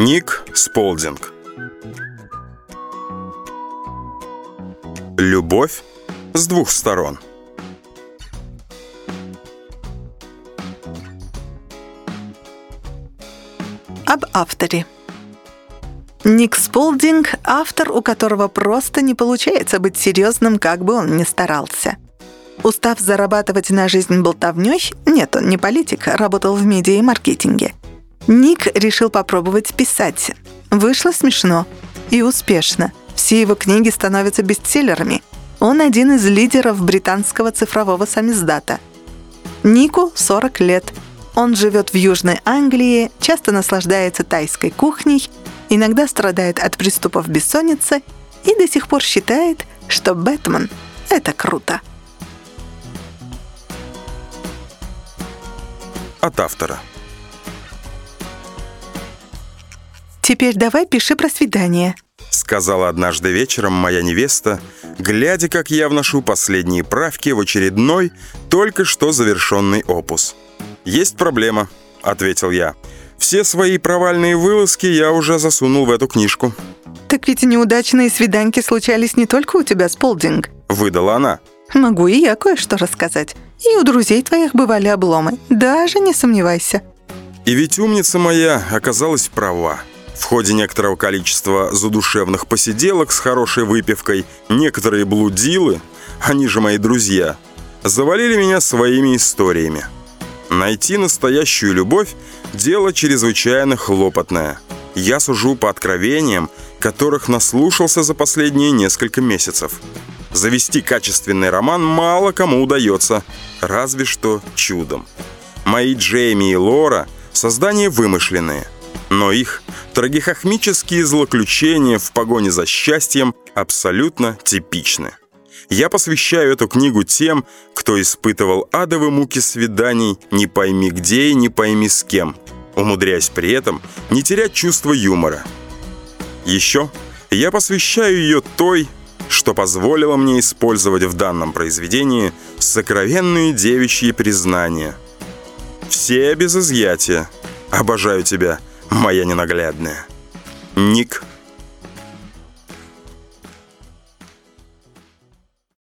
Ник Сполдинг Любовь с двух сторон Об авторе. Ник Сполдинг — автор, у которого просто не получается быть серьезным, как бы он ни старался. Устав зарабатывать на жизнь болтовнёй, нет, он не политик, работал в медиа и маркетинге. Ник решил попробовать писать. Вышло смешно и успешно. Все его книги становятся бестселлерами. Он один из лидеров британского цифрового самиздата. Нику 40 лет. Он живет в Южной Англии, часто наслаждается тайской кухней, иногда страдает от приступов бессонницы и до сих пор считает, что Бэтмен — это круто. От автора «Теперь давай пиши про свидание», — сказала однажды вечером моя невеста, глядя, как я вношу последние правки в очередной, только что завершенный опус. «Есть проблема», — ответил я. «Все свои провальные вылазки я уже засунул в эту книжку». «Так ведь неудачные свиданки случались не только у тебя с Полдинг», — выдала она. «Могу и я кое-что рассказать. И у друзей твоих бывали обломы. Даже не сомневайся». И ведь умница моя оказалась права. В ходе некоторого количества задушевных посиделок с хорошей выпивкой некоторые блудилы, они же мои друзья, завалили меня своими историями. Найти настоящую любовь – дело чрезвычайно хлопотное. Я сужу по откровениям, которых наслушался за последние несколько месяцев. Завести качественный роман мало кому удается, разве что чудом. Мои Джейми и Лора – создания вымышленные, но их трагихохмические злоключения в погоне за счастьем абсолютно типичны. Я посвящаю эту книгу тем, кто испытывал адовые муки свиданий не пойми где и не пойми с кем, умудряясь при этом не терять чувство юмора. Еще я посвящаю ее той, что позволило мне использовать в данном произведении сокровенные девичьи признания. Все без изъятия. Обожаю тебя, моя ненаглядная. Ник